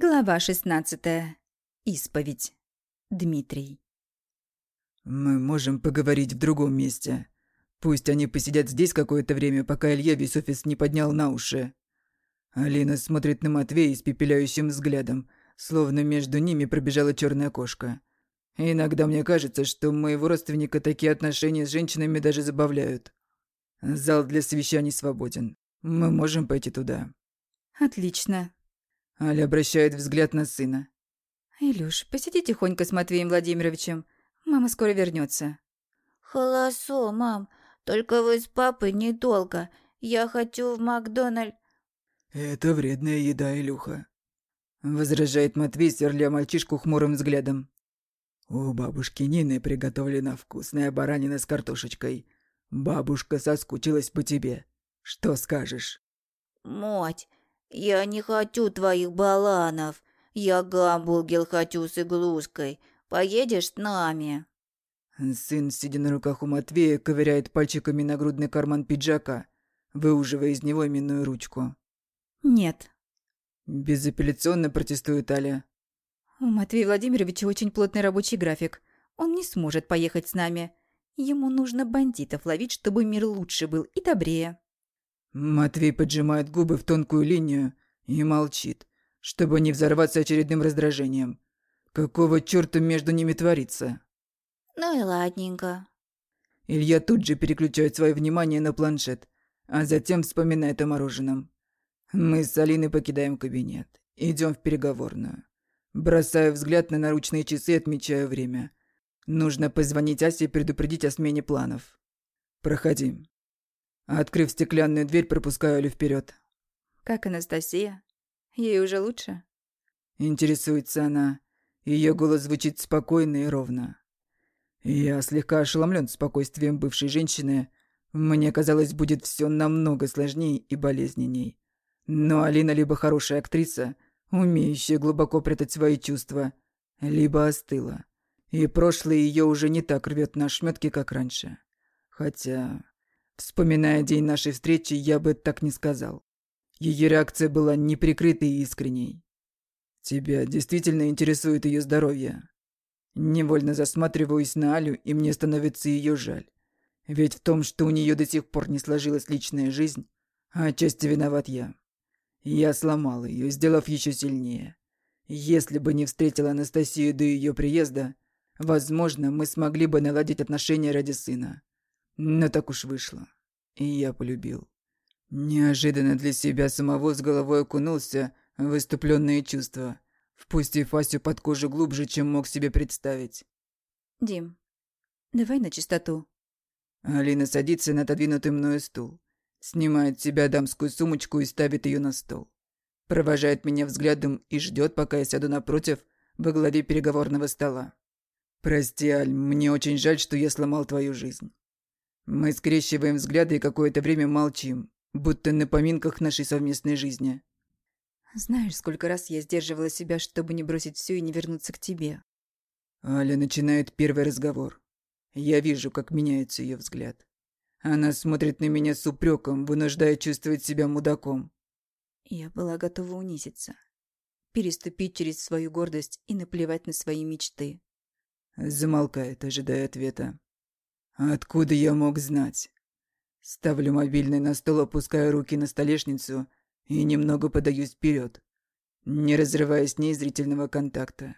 Глава 16. Исповедь. Дмитрий. «Мы можем поговорить в другом месте. Пусть они посидят здесь какое-то время, пока Илья весь офис не поднял на уши». Алина смотрит на Матвея испепеляющим взглядом, словно между ними пробежала черная кошка. Иногда мне кажется, что моего родственника такие отношения с женщинами даже забавляют. Зал для совещаний свободен. Мы можем пойти туда. Отлично. Аля обращает взгляд на сына. «Илюш, посиди тихонько с Матвеем Владимировичем. Мама скоро вернется. «Холосо, мам. Только вы с папой недолго. Я хочу в Макдональд...» «Это вредная еда, Илюха», — возражает Матвей, сверля мальчишку хмурым взглядом. «У бабушки Нины приготовлена вкусная баранина с картошечкой. Бабушка соскучилась по тебе. Что скажешь?» «Мать, «Я не хочу твоих баланов. Я гамбургер хочу с иглушкой. Поедешь с нами?» Сын, сидя на руках у Матвея, ковыряет пальчиками нагрудный карман пиджака, выуживая из него именную ручку. «Нет». Безапелляционно протестует Аля. «У Матвея Владимировича очень плотный рабочий график. Он не сможет поехать с нами. Ему нужно бандитов ловить, чтобы мир лучше был и добрее». Матвей поджимает губы в тонкую линию и молчит, чтобы не взорваться очередным раздражением. Какого чёрта между ними творится? Ну и ладненько. Илья тут же переключает свое внимание на планшет, а затем вспоминает о мороженом. Мы с Алиной покидаем кабинет. Идем в переговорную. Бросаю взгляд на наручные часы и отмечаю время. Нужно позвонить Асе и предупредить о смене планов. Проходим. Открыв стеклянную дверь, пропускаю Алю вперед. «Как Анастасия? Ей уже лучше?» Интересуется она. Ее голос звучит спокойно и ровно. Я слегка ошеломлен спокойствием бывшей женщины. Мне казалось, будет все намного сложнее и болезненней. Но Алина либо хорошая актриса, умеющая глубоко прятать свои чувства, либо остыла. И прошлое ее уже не так рвет на шметки, как раньше. Хотя Вспоминая день нашей встречи, я бы так не сказал. Ее реакция была неприкрытой и искренней. Тебя действительно интересует ее здоровье. Невольно засматриваюсь на Алю, и мне становится ее жаль. Ведь в том, что у нее до сих пор не сложилась личная жизнь, отчасти виноват я. Я сломал ее, сделав еще сильнее. Если бы не встретил Анастасию до ее приезда, возможно, мы смогли бы наладить отношения ради сына. Но так уж вышло. И я полюбил. Неожиданно для себя самого с головой окунулся в выступленные чувства, впустив Асю под кожу глубже, чем мог себе представить. «Дим, давай на чистоту». Алина садится на отодвинутый мною стул, снимает с себя дамскую сумочку и ставит ее на стол. Провожает меня взглядом и ждет, пока я сяду напротив, во главе переговорного стола. «Прости, Аль, мне очень жаль, что я сломал твою жизнь. Мы скрещиваем взгляды и какое-то время молчим, будто на поминках нашей совместной жизни. Знаешь, сколько раз я сдерживала себя, чтобы не бросить все и не вернуться к тебе. Аля начинает первый разговор. Я вижу, как меняется ее взгляд. Она смотрит на меня с упреком, вынуждая чувствовать себя мудаком. Я была готова унизиться. Переступить через свою гордость и наплевать на свои мечты. Замолкает, ожидая ответа. Откуда я мог знать? Ставлю мобильный на стол, опускаю руки на столешницу и немного подаюсь вперед, не разрывая с ней зрительного контакта.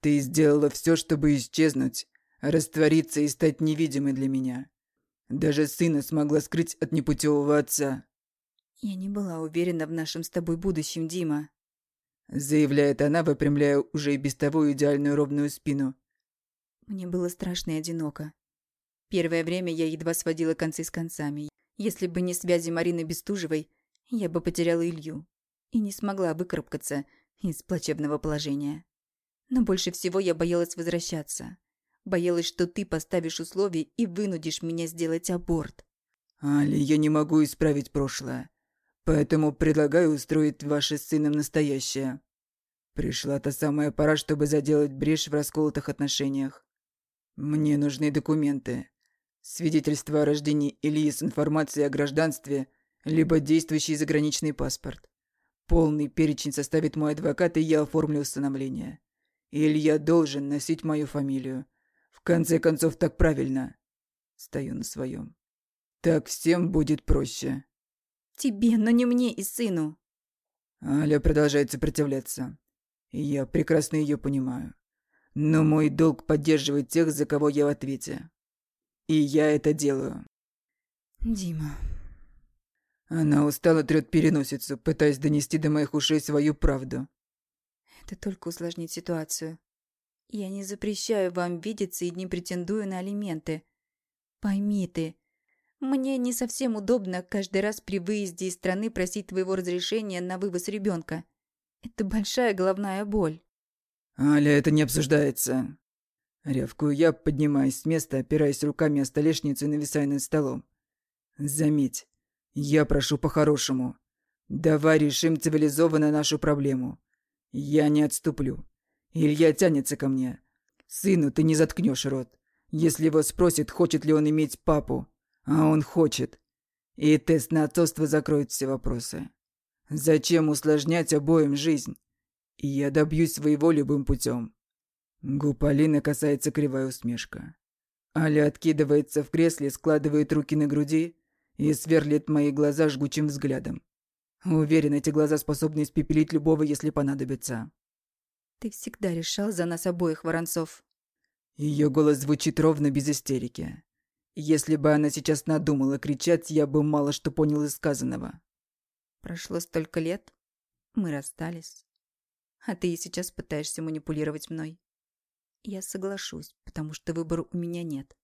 Ты сделала все, чтобы исчезнуть, раствориться и стать невидимой для меня. Даже сына смогла скрыть от непутевого отца. «Я не была уверена в нашем с тобой будущем, Дима», заявляет она, выпрямляя уже и без того идеальную ровную спину. «Мне было страшно и одиноко. Первое время я едва сводила концы с концами. Если бы не связи Марины Бестужевой, я бы потеряла Илью и не смогла выкарабкаться из плачевного положения. Но больше всего я боялась возвращаться. Боялась, что ты поставишь условия и вынудишь меня сделать аборт. «Али, я не могу исправить прошлое, поэтому предлагаю устроить ваше с сыном настоящее. Пришла та самая пора, чтобы заделать брешь в расколотых отношениях. Мне нужны документы, Свидетельство о рождении Ильи с информацией о гражданстве, либо действующий заграничный паспорт. Полный перечень составит мой адвокат, и я оформлю установление. Илья должен носить мою фамилию. В конце концов, так правильно. Стою на своем. Так всем будет проще. Тебе, но не мне и сыну. Аля продолжает сопротивляться. Я прекрасно ее понимаю. Но мой долг поддерживать тех, за кого я в ответе. И я это делаю. Дима. Она устало трет переносицу, пытаясь донести до моих ушей свою правду. Это только усложнит ситуацию. Я не запрещаю вам видеться и не претендую на алименты. Пойми ты, мне не совсем удобно каждый раз при выезде из страны просить твоего разрешения на вывоз ребенка. Это большая головная боль. «Аля, это не обсуждается». Рявкую я, поднимаясь с места, опираясь руками о столешницу и нависая над столом. «Заметь, я прошу по-хорошему. Давай решим цивилизованно нашу проблему. Я не отступлю. Илья тянется ко мне. Сыну ты не заткнешь рот. Если его спросит, хочет ли он иметь папу. А он хочет. И тест на отцовство закроет все вопросы. Зачем усложнять обоим жизнь? И я добьюсь своего любым путем. Губ Алины касается кривая усмешка. Аля откидывается в кресле, складывает руки на груди и сверлит мои глаза жгучим взглядом. Уверен, эти глаза способны испепелить любого, если понадобится. Ты всегда решал за нас обоих, Воронцов. Ее голос звучит ровно без истерики. Если бы она сейчас надумала кричать, я бы мало что понял из сказанного. Прошло столько лет. Мы расстались. А ты и сейчас пытаешься манипулировать мной. Я соглашусь, потому что выбора у меня нет.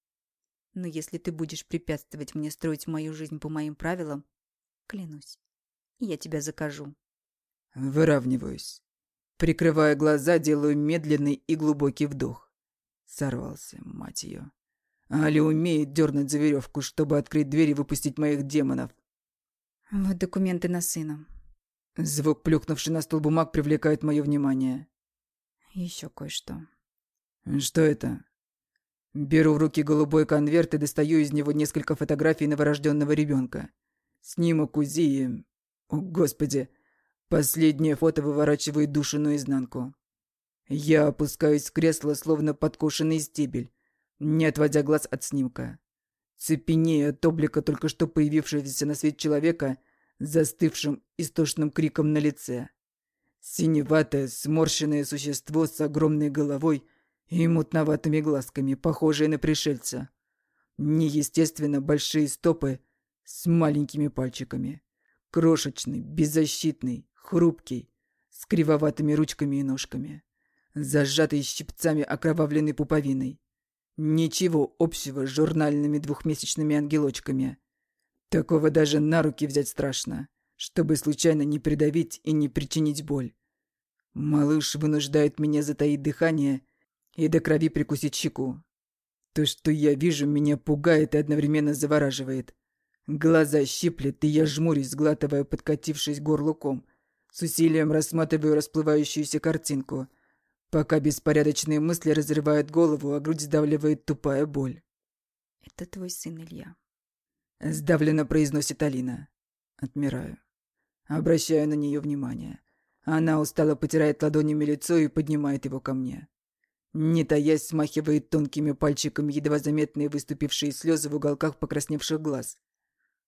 Но если ты будешь препятствовать мне строить мою жизнь по моим правилам, клянусь, я тебя закажу. Выравниваюсь. Прикрывая глаза, делаю медленный и глубокий вдох. Сорвался, мать ее. Али умеет дернуть за веревку, чтобы открыть дверь и выпустить моих демонов. Вот документы на сына. Звук, плюхнувший на стол бумаг, привлекает мое внимание. Еще кое-что. Что это? Беру в руки голубой конверт и достаю из него несколько фотографий новорожденного ребенка. Снимок УЗИ. О, Господи! Последнее фото выворачивает душу наизнанку. Я опускаюсь в кресло, словно подкошенный стебель не отводя глаз от снимка. Цепенея от облика только что появившегося на свет человека, застывшим истошным криком на лице. Синеватое, сморщенное существо с огромной головой и мутноватыми глазками, похожее на пришельца. Неестественно большие стопы с маленькими пальчиками. Крошечный, беззащитный, хрупкий, с кривоватыми ручками и ножками. Зажатый щипцами окровавленной пуповиной. Ничего общего с журнальными двухмесячными ангелочками. Такого даже на руки взять страшно, чтобы случайно не придавить и не причинить боль. Малыш вынуждает меня затаить дыхание и до крови прикусить щеку. То, что я вижу, меня пугает и одновременно завораживает. Глаза щиплет, и я жмурюсь, сглатывая подкатившись горлуком. С усилием рассматриваю расплывающуюся картинку пока беспорядочные мысли разрывают голову, а грудь сдавливает тупая боль. «Это твой сын Илья», — сдавленно произносит Алина. Отмираю. Обращаю на нее внимание. Она устало потирает ладонями лицо и поднимает его ко мне. Не таясь, смахивает тонкими пальчиками едва заметные выступившие слезы в уголках покрасневших глаз.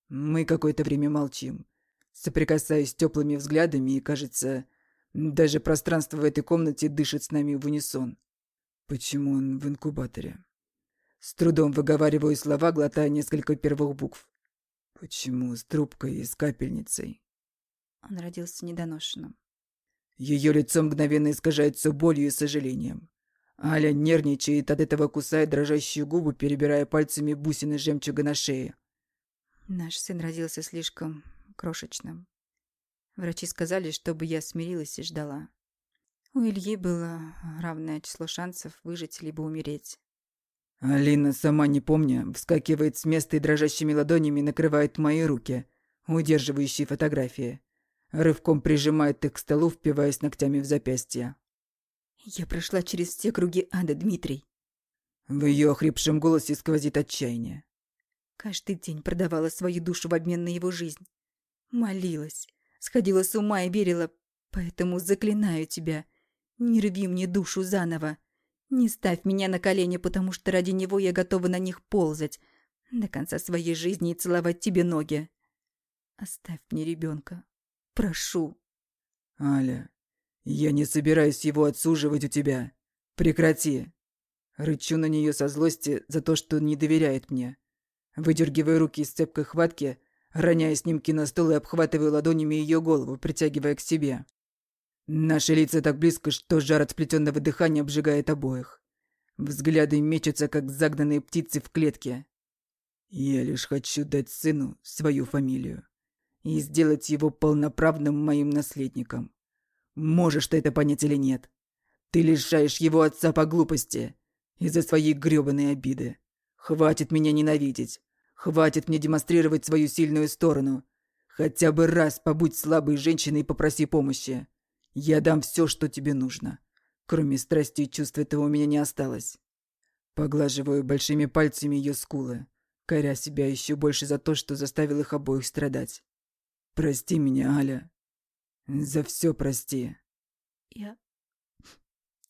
Мы какое-то время молчим, соприкасаясь теплыми взглядами и, кажется, даже пространство в этой комнате дышит с нами в унисон. Почему он в инкубаторе? С трудом выговариваю слова, глотая несколько первых букв. Почему с трубкой и с капельницей? Он родился недоношенным. Ее лицо мгновенно искажается болью и сожалением. Аля нервничает, от этого кусает дрожащие губы, перебирая пальцами бусины жемчуга на шее. Наш сын родился слишком крошечным. Врачи сказали, чтобы я смирилась и ждала. У Ильи было равное число шансов выжить либо умереть. Алина, сама не помня, вскакивает с места и дрожащими ладонями накрывает мои руки, удерживающие фотографии. Рывком прижимает их к столу, впиваясь ногтями в запястье. «Я прошла через все круги ада, Дмитрий». В ее охрипшем голосе сквозит отчаяние. Каждый день продавала свою душу в обмен на его жизнь. Молилась, Сходила с ума и верила. Поэтому заклинаю тебя. Не рви мне душу заново. Не ставь меня на колени, потому что ради него я готова на них ползать. До конца своей жизни и целовать тебе ноги. Оставь мне ребенка. Прошу. Аля, я не собираюсь его отсуживать у тебя. Прекрати. Рычу на нее со злости за то, что не доверяет мне. Выдергиваю руки из цепкой хватки, роняя снимки на стол и обхватываю ладонями ее голову, притягивая к себе. Наши лица так близко, что жар от сплетенного дыхания обжигает обоих. Взгляды мечутся, как загнанные птицы в клетке. Я лишь хочу дать сыну свою фамилию и сделать его полноправным моим наследником. Можешь ты это понять или нет? Ты лишаешь его отца по глупости из-за своей грёбаной обиды. Хватит меня ненавидеть. Хватит мне демонстрировать свою сильную сторону. Хотя бы раз побудь слабой женщиной и попроси помощи. Я дам все, что тебе нужно. Кроме страсти и чувств этого у меня не осталось. Поглаживаю большими пальцами ее скулы коря себя еще больше за то, что заставил их обоих страдать. Прости меня, Аля. За все прости. Я...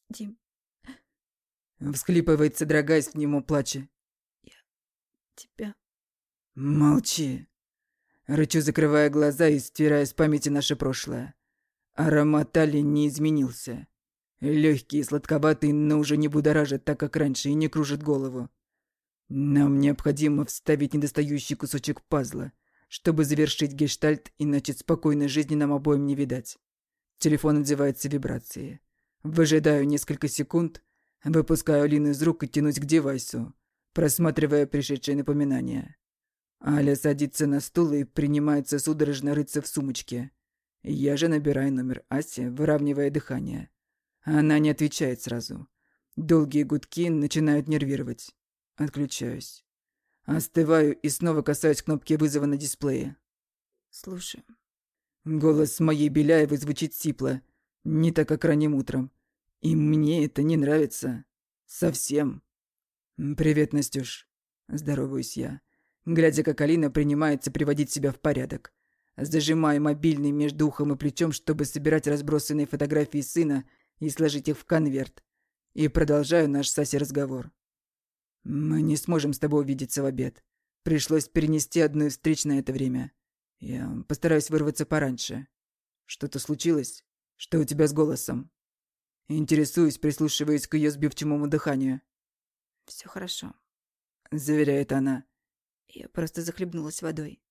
Дим... Всхлипывает, содрогаясь в нему плача. Я... Тебя... Молчи. Рычу, закрывая глаза и стирая с памяти наше прошлое. Аромат Али не изменился. Легкий и сладковатый, но уже не будоражит так, как раньше, и не кружит голову. Нам необходимо вставить недостающий кусочек пазла, чтобы завершить гештальт, иначе спокойной жизни нам обоим не видать. Телефон отзывается вибрации. Выжидаю несколько секунд, выпускаю Алину из рук и тянусь к девайсу, просматривая пришедшие напоминания. Аля садится на стул и принимается судорожно рыться в сумочке. Я же набираю номер Аси, выравнивая дыхание. Она не отвечает сразу. Долгие гудки начинают нервировать. Отключаюсь. Остываю и снова касаюсь кнопки вызова на дисплее. Слушаю. Голос моей Беляевой звучит сипло. Не так, как ранним утром. И мне это не нравится. Совсем. «Привет, Настюш». Здороваюсь я, глядя, как Алина принимается приводить себя в порядок. Зажимаю мобильный между ухом и плечом, чтобы собирать разбросанные фотографии сына и сложить их в конверт. И продолжаю наш Саси разговор. «Мы не сможем с тобой увидеться в обед. Пришлось перенести одну встреч на это время. Я постараюсь вырваться пораньше. Что-то случилось? Что у тебя с голосом?» Интересуюсь, прислушиваясь к ее сбивчивому дыханию. Все хорошо», — заверяет она. «Я просто захлебнулась водой».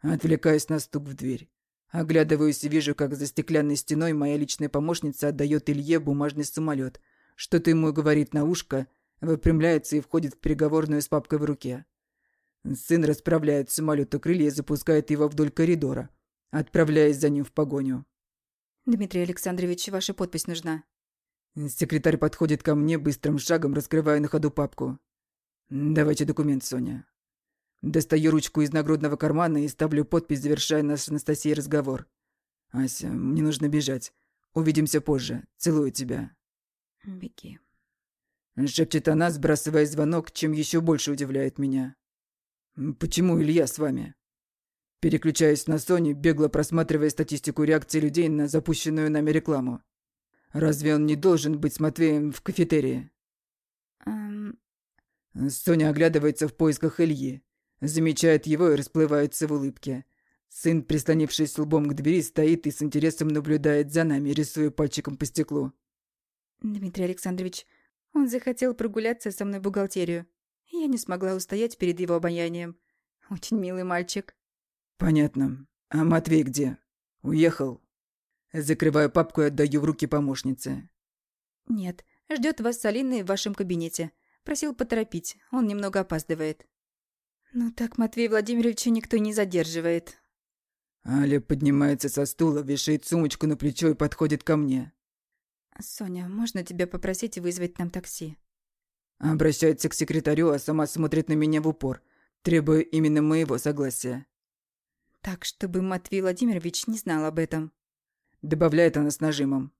Отвлекаюсь на стук в дверь. Оглядываюсь и вижу, как за стеклянной стеной моя личная помощница отдает Илье бумажный самолет. Что-то ему говорит на ушко — Выпрямляется и входит в переговорную с папкой в руке. Сын расправляет самолет у крылья и запускает его вдоль коридора, отправляясь за ним в погоню. «Дмитрий Александрович, ваша подпись нужна». Секретарь подходит ко мне быстрым шагом, раскрывая на ходу папку. «Давайте документ, Соня». Достаю ручку из нагрудного кармана и ставлю подпись, завершая наш с Анастасией разговор. «Ася, мне нужно бежать. Увидимся позже. Целую тебя». «Беги». Шепчет она, сбрасывая звонок, чем еще больше удивляет меня. «Почему Илья с вами?» Переключаясь на Сони, бегло просматривая статистику реакции людей на запущенную нами рекламу. «Разве он не должен быть с Матвеем в кафетерии?» эм... Соня оглядывается в поисках Ильи, замечает его и расплывается в улыбке. Сын, прислонившись лбом к двери, стоит и с интересом наблюдает за нами, рисуя пальчиком по стеклу. «Дмитрий Александрович, он захотел прогуляться со мной в бухгалтерию. Я не смогла устоять перед его обаянием. Очень милый мальчик. Понятно. А Матвей где? Уехал? Закрываю папку и отдаю в руки помощнице. Нет, ждет вас с Алиной в вашем кабинете. Просил поторопить, он немного опаздывает. Ну так Матвей Владимировича никто не задерживает. Аля поднимается со стула, вешает сумочку на плечо и подходит ко мне. «Соня, можно тебя попросить вызвать нам такси?» Обращается к секретарю, а сама смотрит на меня в упор, требуя именно моего согласия. «Так, чтобы Матвей Владимирович не знал об этом». Добавляет она с нажимом.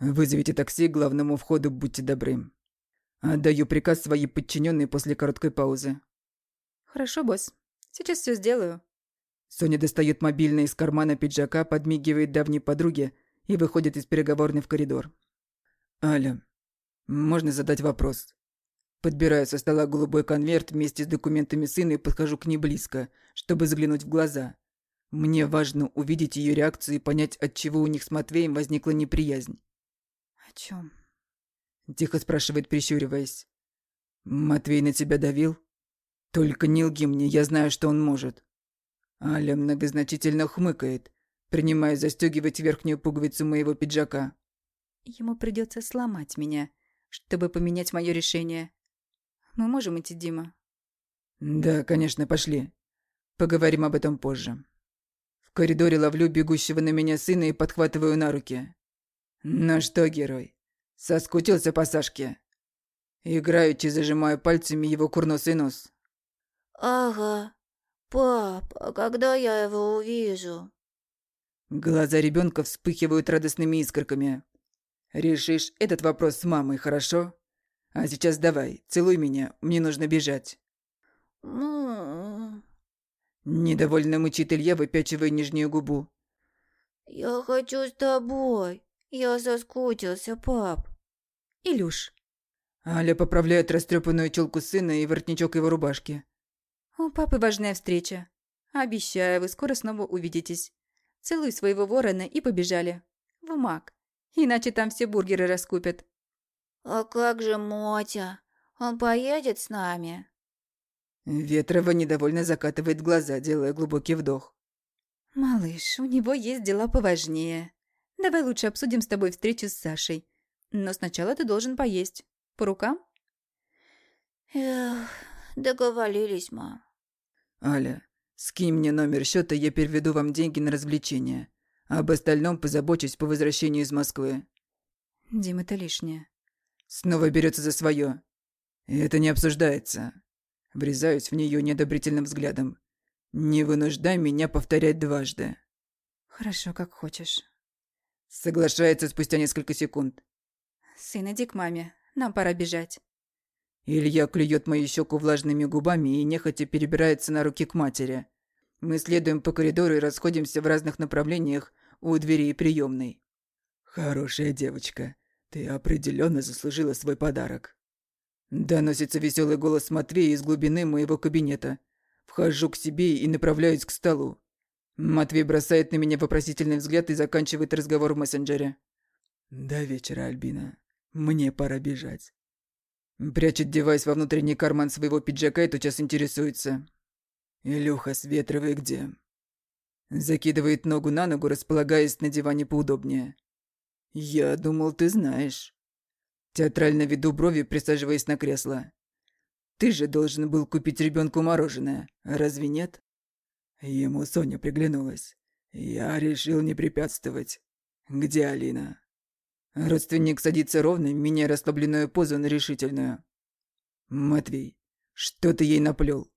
«Вызовите такси к главному входу, будьте добры». Отдаю приказ своей подчиненной после короткой паузы. «Хорошо, босс. Сейчас все сделаю». Соня достает мобильный из кармана пиджака, подмигивает давней подруге и выходит из переговорной в коридор. «Аля, можно задать вопрос?» Подбираю со стола голубой конверт вместе с документами сына и подхожу к ней близко, чтобы заглянуть в глаза. Мне важно увидеть ее реакцию и понять, от чего у них с Матвеем возникла неприязнь. «О чем? Тихо спрашивает, прищуриваясь. «Матвей на тебя давил? Только не лги мне, я знаю, что он может». Аля многозначительно хмыкает, принимая застегивать верхнюю пуговицу моего пиджака. Ему придется сломать меня, чтобы поменять мое решение. Мы можем идти, Дима? Да, конечно, пошли. Поговорим об этом позже. В коридоре ловлю бегущего на меня сына и подхватываю на руки. Ну что, герой, соскучился по Сашке? Играючи зажимаю пальцами его курносый нос. Ага. Пап, а когда я его увижу? Глаза ребенка вспыхивают радостными искорками. Решишь этот вопрос с мамой, хорошо? А сейчас давай, целуй меня, мне нужно бежать. Ну... Недовольно мычит Илья, выпячивая нижнюю губу. Я хочу с тобой. Я соскучился, пап. Илюш. Аля поправляет растрепанную челку сына и воротничок его рубашки. У папы важная встреча. Обещаю, вы скоро снова увидитесь. Целуй своего ворона и побежали. В МАК. Иначе там все бургеры раскупят. А как же Мотя? Он поедет с нами? Ветрова недовольно закатывает глаза, делая глубокий вдох. «Малыш, у него есть дела поважнее. Давай лучше обсудим с тобой встречу с Сашей. Но сначала ты должен поесть. По рукам?» Эх, договорились, мам. Аля, скинь мне номер счета, я переведу вам деньги на развлечения. Об остальном позабочусь по возвращению из Москвы. Дим, это лишнее. Снова берется за свое. Это не обсуждается. Врезаюсь в нее неодобрительным взглядом. Не вынуждай меня повторять дважды. Хорошо, как хочешь. Соглашается спустя несколько секунд. Сын, иди к маме. Нам пора бежать. Илья клюет мою щеку влажными губами и нехотя перебирается на руки к матери. Мы следуем по коридору и расходимся в разных направлениях у двери приемной. «Хорошая девочка. Ты определенно заслужила свой подарок». Доносится веселый голос Матвея из глубины моего кабинета. Вхожу к себе и направляюсь к столу. Матвей бросает на меня вопросительный взгляд и заканчивает разговор в мессенджере. «До вечера, Альбина. Мне пора бежать». Прячет девайс во внутренний карман своего пиджака и тотчас интересуется. «Илюха с Ветровой где?» Закидывает ногу на ногу, располагаясь на диване поудобнее. «Я думал, ты знаешь». Театрально веду брови, присаживаясь на кресло. «Ты же должен был купить ребенку мороженое, разве нет?» Ему Соня приглянулась. Я решил не препятствовать. «Где Алина?» Родственник садится ровно, меняя расслабленную позу на решительную. «Матвей, что ты ей наплел?»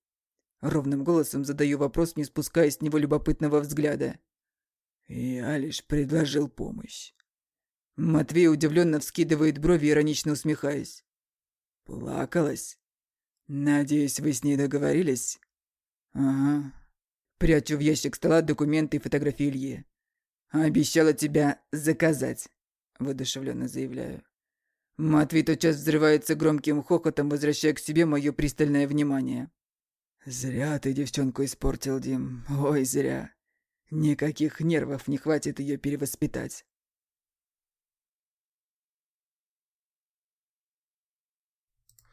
Ровным голосом задаю вопрос, не спуская с него любопытного взгляда. «Я лишь предложил помощь». Матвей удивленно вскидывает брови, иронично усмехаясь. «Плакалась? Надеюсь, вы с ней договорились?» «Ага». Прячу в ящик стола документы и фотографии Ильи. «Обещала тебя заказать», – воодушевленно заявляю. Матвей тотчас взрывается громким хохотом, возвращая к себе мое пристальное внимание. «Зря ты девчонку испортил, Дим. Ой, зря. Никаких нервов не хватит ее перевоспитать.